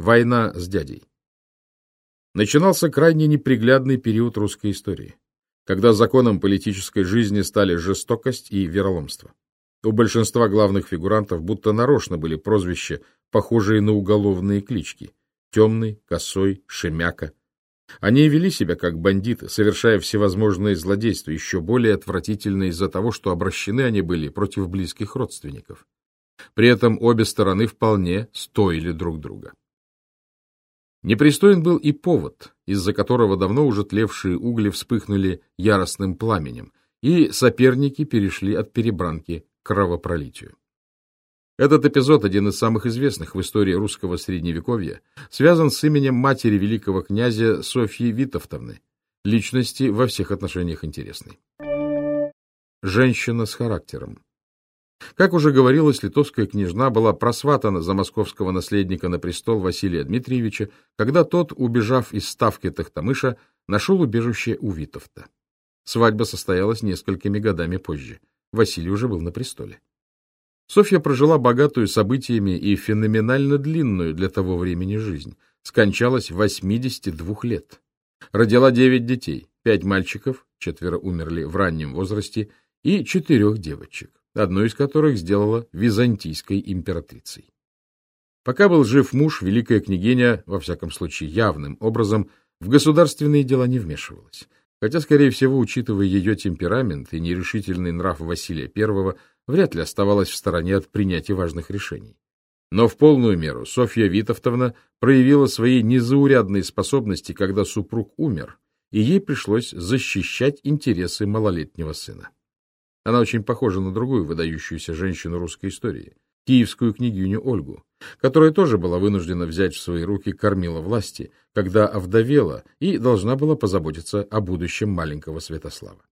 Война с дядей. Начинался крайне неприглядный период русской истории, когда законом политической жизни стали жестокость и вероломство. У большинства главных фигурантов будто нарочно были прозвища, похожие на уголовные клички — Темный, Косой, Шемяка. Они вели себя как бандиты, совершая всевозможные злодейства, еще более отвратительные из-за того, что обращены они были против близких родственников. При этом обе стороны вполне стоили друг друга. Непристоен был и повод, из-за которого давно уже тлевшие угли вспыхнули яростным пламенем, и соперники перешли от перебранки кровопролитию. Этот эпизод, один из самых известных в истории русского средневековья, связан с именем матери великого князя Софьи Витовтовны, личности во всех отношениях интересной. Женщина с характером. Как уже говорилось, литовская княжна была просватана за московского наследника на престол Василия Дмитриевича, когда тот, убежав из ставки Тахтамыша, нашел убежище у Витовта. Свадьба состоялась несколькими годами позже. Василий уже был на престоле. Софья прожила богатую событиями и феноменально длинную для того времени жизнь. Скончалась 82 лет. Родила 9 детей, 5 мальчиков, четверо умерли в раннем возрасте, и четырех девочек, одну из которых сделала византийской императрицей. Пока был жив муж, великая княгиня, во всяком случае явным образом, в государственные дела не вмешивалась хотя, скорее всего, учитывая ее темперамент и нерешительный нрав Василия I, вряд ли оставалась в стороне от принятия важных решений. Но в полную меру Софья Витовтовна проявила свои незаурядные способности, когда супруг умер, и ей пришлось защищать интересы малолетнего сына. Она очень похожа на другую выдающуюся женщину русской истории — киевскую княгиню Ольгу, которая тоже была вынуждена взять в свои руки кормила власти, когда овдовела и должна была позаботиться о будущем маленького Святослава.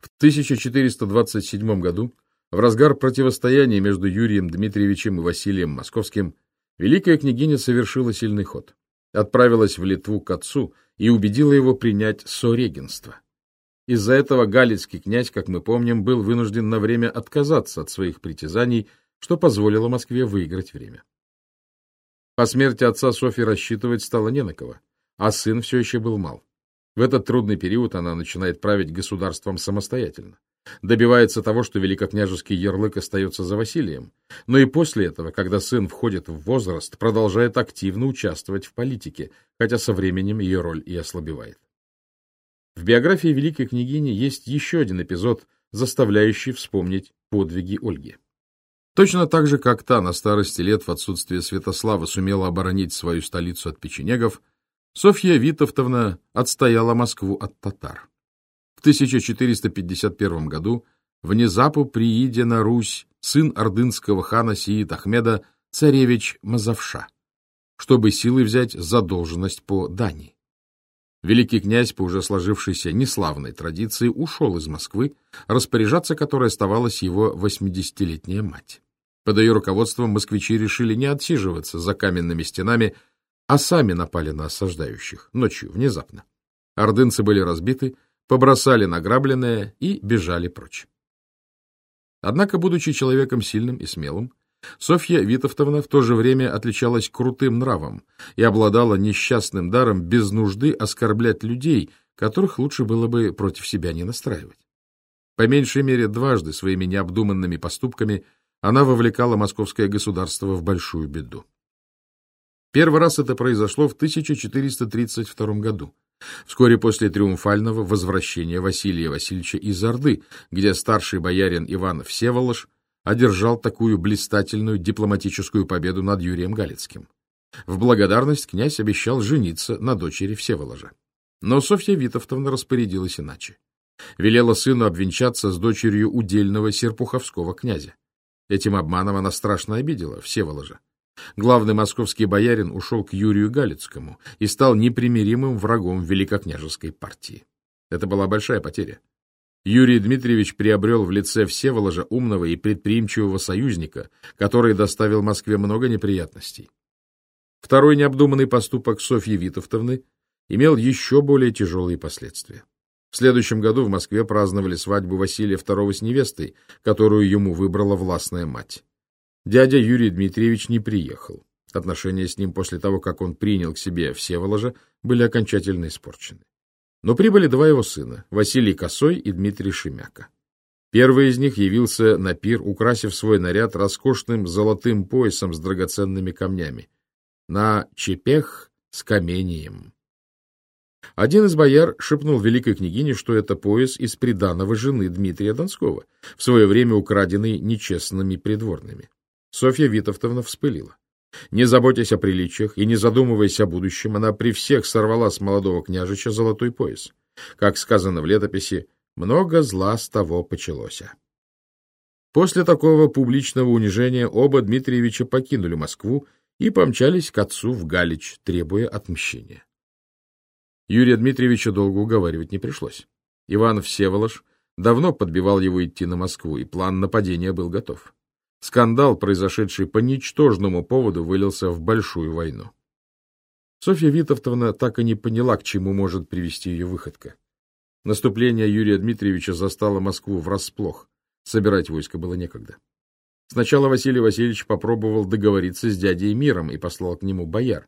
В 1427 году, в разгар противостояния между Юрием Дмитриевичем и Василием Московским, великая княгиня совершила сильный ход, отправилась в Литву к отцу и убедила его принять сорегенство. Из-за этого галицкий князь, как мы помним, был вынужден на время отказаться от своих притязаний, что позволило Москве выиграть время. По смерти отца Софьи рассчитывать стало не на кого, а сын все еще был мал. В этот трудный период она начинает править государством самостоятельно. Добивается того, что великокняжеский ярлык остается за Василием, но и после этого, когда сын входит в возраст, продолжает активно участвовать в политике, хотя со временем ее роль и ослабевает. В биографии великой княгини есть еще один эпизод, заставляющий вспомнить подвиги Ольги. Точно так же, как та на старости лет в отсутствие Святослава сумела оборонить свою столицу от печенегов, Софья Витовтовна отстояла Москву от татар. В 1451 году внезапу приидя на Русь сын ордынского хана Сиит Ахмеда, царевич Мазавша, чтобы силой взять задолженность по Дании. Великий князь, по уже сложившейся неславной традиции, ушел из Москвы, распоряжаться которой оставалась его восьмидесятилетняя мать. Под ее руководством москвичи решили не отсиживаться за каменными стенами, а сами напали на осаждающих, ночью, внезапно. Ордынцы были разбиты, побросали награбленное и бежали прочь. Однако, будучи человеком сильным и смелым, Софья Витовтовна в то же время отличалась крутым нравом и обладала несчастным даром без нужды оскорблять людей, которых лучше было бы против себя не настраивать. По меньшей мере дважды своими необдуманными поступками она вовлекала московское государство в большую беду. Первый раз это произошло в 1432 году, вскоре после триумфального возвращения Василия Васильевича из Орды, где старший боярин Иван Всеволож одержал такую блистательную дипломатическую победу над Юрием Галицким. В благодарность князь обещал жениться на дочери Всеволожа. Но Софья Витовтовна распорядилась иначе. Велела сыну обвенчаться с дочерью удельного серпуховского князя. Этим обманом она страшно обидела Всеволожа. Главный московский боярин ушел к Юрию Галицкому и стал непримиримым врагом великокняжеской партии. Это была большая потеря. Юрий Дмитриевич приобрел в лице Всеволожа умного и предприимчивого союзника, который доставил Москве много неприятностей. Второй необдуманный поступок Софьи Витовтовны имел еще более тяжелые последствия. В следующем году в Москве праздновали свадьбу Василия II с невестой, которую ему выбрала властная мать. Дядя Юрий Дмитриевич не приехал. Отношения с ним после того, как он принял к себе Всеволожа, были окончательно испорчены. Но прибыли два его сына, Василий Косой и Дмитрий Шемяка. Первый из них явился на пир, украсив свой наряд роскошным золотым поясом с драгоценными камнями. На чепех с камением. Один из бояр шепнул великой княгине, что это пояс из приданого жены Дмитрия Донского, в свое время украденный нечестными придворными. Софья Витовтовна вспылила. Не заботясь о приличиях и не задумываясь о будущем, она при всех сорвала с молодого княжича золотой пояс. Как сказано в летописи, много зла с того почалося. После такого публичного унижения оба Дмитриевича покинули Москву и помчались к отцу в Галич, требуя отмщения. Юрия Дмитриевича долго уговаривать не пришлось. Иван Всеволож давно подбивал его идти на Москву, и план нападения был готов. Скандал, произошедший по ничтожному поводу, вылился в большую войну. Софья Витовтовна так и не поняла, к чему может привести ее выходка. Наступление Юрия Дмитриевича застало Москву врасплох. Собирать войско было некогда. Сначала Василий Васильевич попробовал договориться с дядей Миром и послал к нему бояр.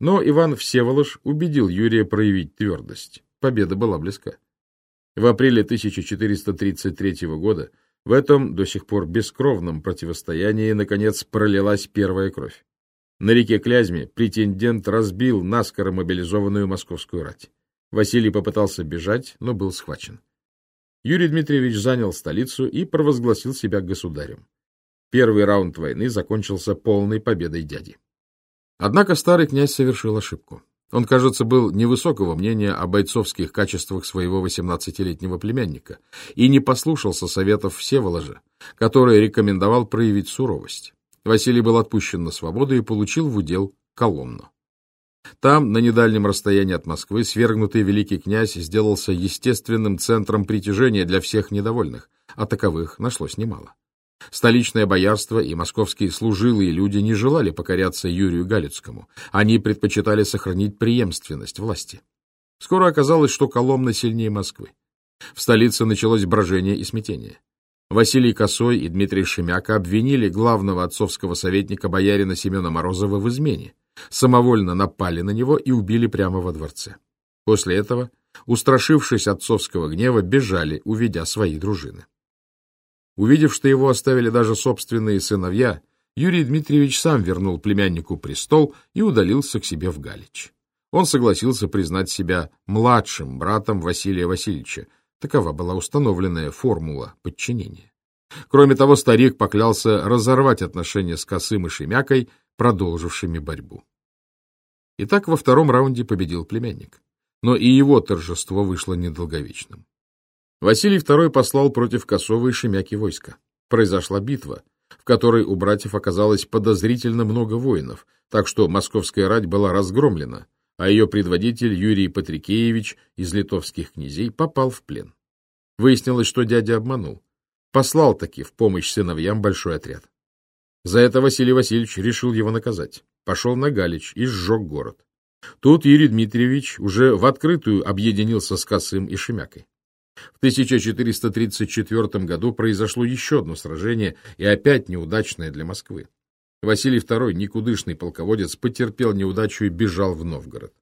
Но Иван Всеволож убедил Юрия проявить твердость. Победа была близка. В апреле 1433 года в этом до сих пор бескровном противостоянии наконец пролилась первая кровь. На реке Клязьме претендент разбил наскоро мобилизованную московскую рать. Василий попытался бежать, но был схвачен. Юрий Дмитриевич занял столицу и провозгласил себя государем. Первый раунд войны закончился полной победой дяди. Однако старый князь совершил ошибку. Он, кажется, был невысокого мнения о бойцовских качествах своего 18-летнего племянника и не послушался советов Всеволожа, который рекомендовал проявить суровость. Василий был отпущен на свободу и получил в удел Коломну. Там, на недальнем расстоянии от Москвы, свергнутый великий князь сделался естественным центром притяжения для всех недовольных, а таковых нашлось немало. Столичное боярство и московские служилые люди не желали покоряться Юрию Галицкому. Они предпочитали сохранить преемственность власти. Скоро оказалось, что Коломна сильнее Москвы. В столице началось брожение и смятение. Василий Косой и Дмитрий Шемяка обвинили главного отцовского советника боярина Семена Морозова в измене самовольно напали на него и убили прямо во дворце. После этого, устрашившись отцовского гнева, бежали, уведя свои дружины. Увидев, что его оставили даже собственные сыновья, Юрий Дмитриевич сам вернул племяннику престол и удалился к себе в Галич. Он согласился признать себя младшим братом Василия Васильевича. Такова была установленная формула подчинения. Кроме того, старик поклялся разорвать отношения с Косым и Шемякой, продолжившими борьбу. Итак, во втором раунде победил племянник. Но и его торжество вышло недолговечным. Василий II послал против Косова и Шемяки войска. Произошла битва, в которой у братьев оказалось подозрительно много воинов, так что московская рать была разгромлена, а ее предводитель Юрий Патрикеевич из литовских князей попал в плен. Выяснилось, что дядя обманул. Послал таки в помощь сыновьям большой отряд. За это Василий Васильевич решил его наказать. Пошел на Галич и сжег город. Тут Юрий Дмитриевич уже в открытую объединился с Косым и Шемякой. В 1434 году произошло еще одно сражение, и опять неудачное для Москвы. Василий II, никудышный полководец, потерпел неудачу и бежал в Новгород.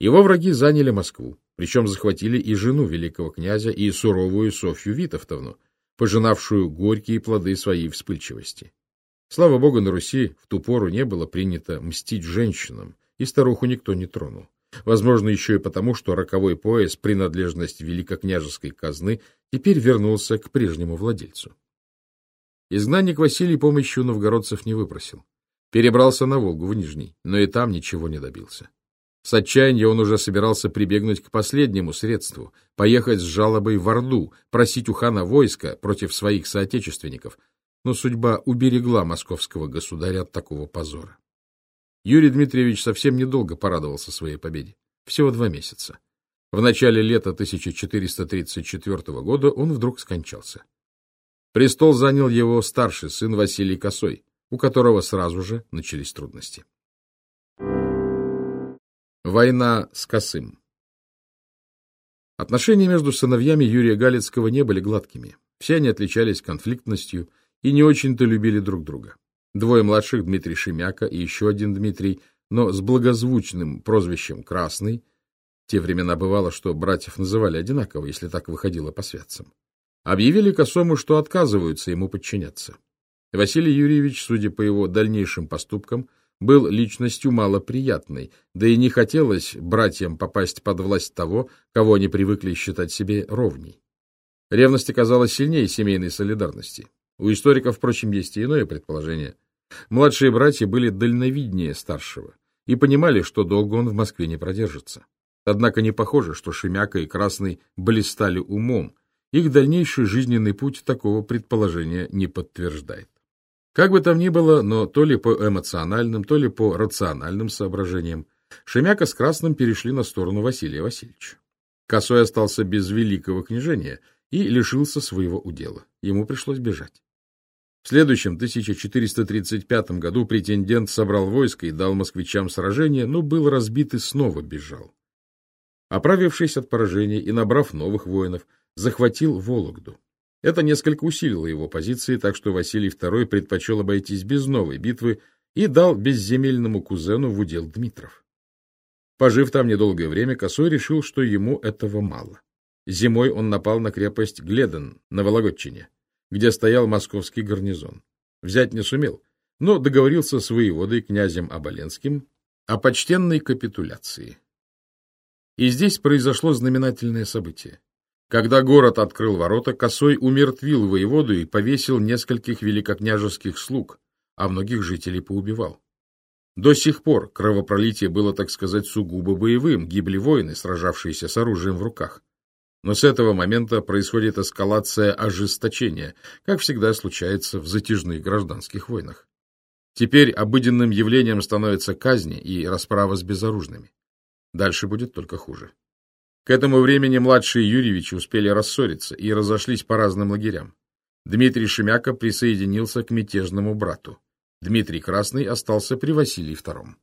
Его враги заняли Москву, причем захватили и жену великого князя, и суровую Софью Витовтовну, пожинавшую горькие плоды своей вспыльчивости. Слава богу, на Руси в ту пору не было принято мстить женщинам, и старуху никто не тронул. Возможно, еще и потому, что роковой пояс, принадлежность великокняжеской казны, теперь вернулся к прежнему владельцу. Изгнанник Василий помощью новгородцев не выпросил. Перебрался на Волгу в Нижний, но и там ничего не добился. С отчаяния он уже собирался прибегнуть к последнему средству — поехать с жалобой в Орду, просить у хана войска против своих соотечественников, но судьба уберегла московского государя от такого позора. Юрий Дмитриевич совсем недолго порадовался своей победе. Всего два месяца. В начале лета 1434 года он вдруг скончался. Престол занял его старший сын Василий Косой, у которого сразу же начались трудности. Война с Косым Отношения между сыновьями Юрия Галицкого не были гладкими. Все они отличались конфликтностью и не очень-то любили друг друга. Двое младших, Дмитрий Шемяка и еще один Дмитрий, но с благозвучным прозвищем Красный, те времена бывало, что братьев называли одинаково, если так выходило по святцам, объявили Косому, что отказываются ему подчиняться. Василий Юрьевич, судя по его дальнейшим поступкам, был личностью малоприятной, да и не хотелось братьям попасть под власть того, кого они привыкли считать себе ровней. Ревность оказалась сильнее семейной солидарности. У историков, впрочем, есть и иное предположение. Младшие братья были дальновиднее старшего и понимали, что долго он в Москве не продержится. Однако не похоже, что Шемяка и Красный блистали умом. Их дальнейший жизненный путь такого предположения не подтверждает. Как бы там ни было, но то ли по эмоциональным, то ли по рациональным соображениям, Шемяка с Красным перешли на сторону Василия Васильевича. Косой остался без великого княжения и лишился своего удела. Ему пришлось бежать. В следующем, 1435 году, претендент собрал войско и дал москвичам сражение, но был разбит и снова бежал. Оправившись от поражения и набрав новых воинов, захватил Вологду. Это несколько усилило его позиции, так что Василий II предпочел обойтись без новой битвы и дал безземельному кузену в удел Дмитров. Пожив там недолгое время, Косой решил, что ему этого мало. Зимой он напал на крепость Гледен на Вологодчине, где стоял московский гарнизон. Взять не сумел, но договорился с воеводой князем Оболенским о почтенной капитуляции. И здесь произошло знаменательное событие. Когда город открыл ворота, Косой умертвил воеводу и повесил нескольких великокняжеских слуг, а многих жителей поубивал. До сих пор кровопролитие было, так сказать, сугубо боевым, гибли воины, сражавшиеся с оружием в руках. Но с этого момента происходит эскалация ожесточения, как всегда случается в затяжных гражданских войнах. Теперь обыденным явлением становятся казни и расправа с безоружными. Дальше будет только хуже. К этому времени младшие Юрьевичи успели рассориться и разошлись по разным лагерям. Дмитрий Шемяка присоединился к мятежному брату. Дмитрий Красный остался при Василии II.